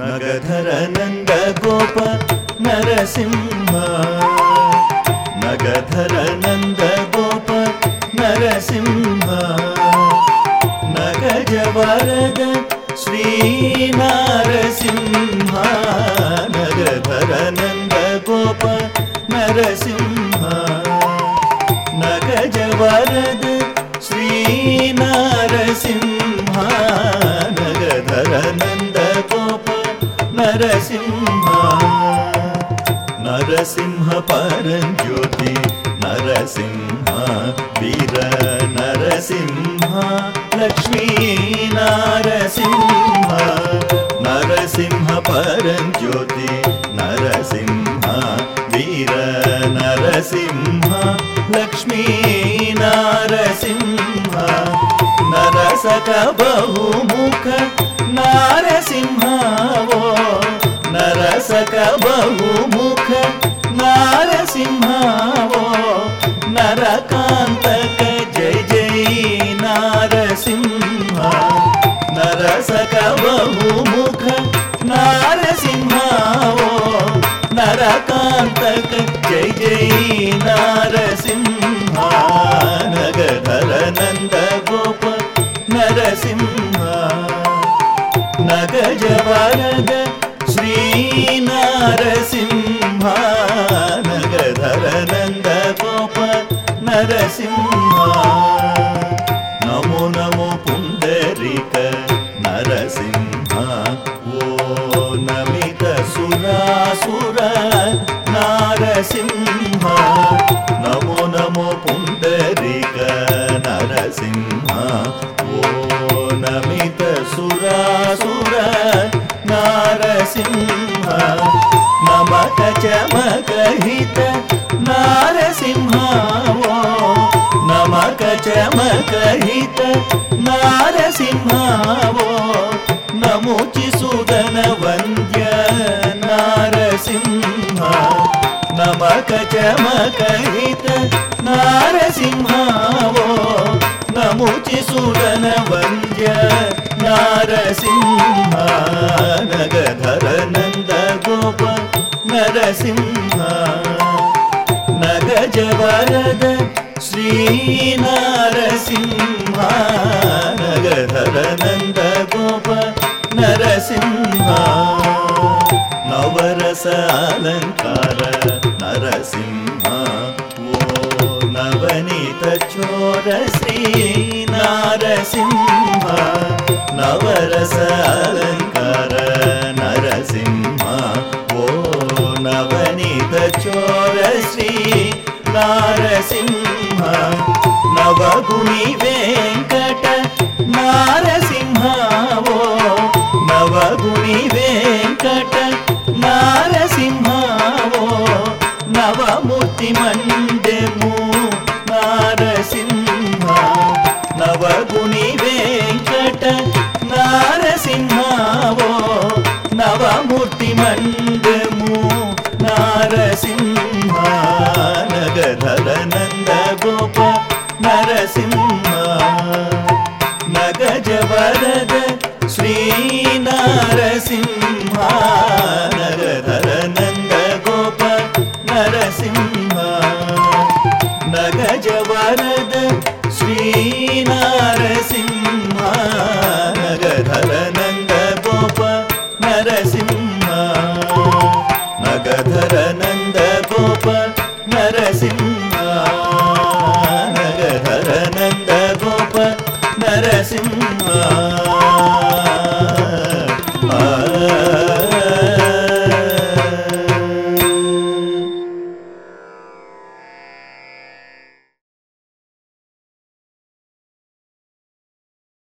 नगधर नन्द गोप नरसिंह नगधर नन्द गोप नरसिंह नगज वरद श्रीनारसिंह। नगधर नन्द गोप नरसिंह नगज वरद नरसिंह नरसिंह परञ्ज्योति नरसिंह वीर नरसिंह लक्ष्मी नारसिंह नरसिंह परञ्ज्योति नरसिंह वीर नरसिंह लक्ष्मी नारसिंह नरसक बहुमुख वो बहुमुख नारसिंह वो नरकान्तक जय जय नारसिंह। नरसक बहुमुख नारसिंह नरकान्तक जय जय नारसिंह। नगधर नन्द गोप नरसिंह। वरद श्रीनारसिंह नगधर नन्द गोप नमो नमो पुण्डरीक नरसिंह। ओ नमित सुरासुर नारसिंह। नमो नमो पुण्डरीक नरसिंह। ओ नमक चमकहित नारसिंह नमक चमकहित नारसिंह नमुचि सुदन वन्द्य नारसिंह नमक चमकहित नारसिंह नमुचि सुदन वन्द्य नारसिंह वरद श्रीनारसिंह नगधर नन्द गोप नरसिंह नवरस अलङ्कार नरसिंह ओ नवनीत चोर श्री नारसिंह नवरस अलङ्कार नरसिंह ओ नवनीत श्री नारसिंह नवगुणि वेङ्कट नारसिंह नवगुणि वेङ्कट नारसिंह नवमूर्तिमण्डमु नारसिंह। नवगुणि वेङ्कट नारसिंह नवमूर्तिमण्डमु नारसिंह नगधर नन्द गोप नरसिंह। नगज वरद श्रीनारसिंह। नगधर नन्द गोप नरसिंह। नगज वरद श्रीनारसिंह नगधर नन्द गोप नरसिंह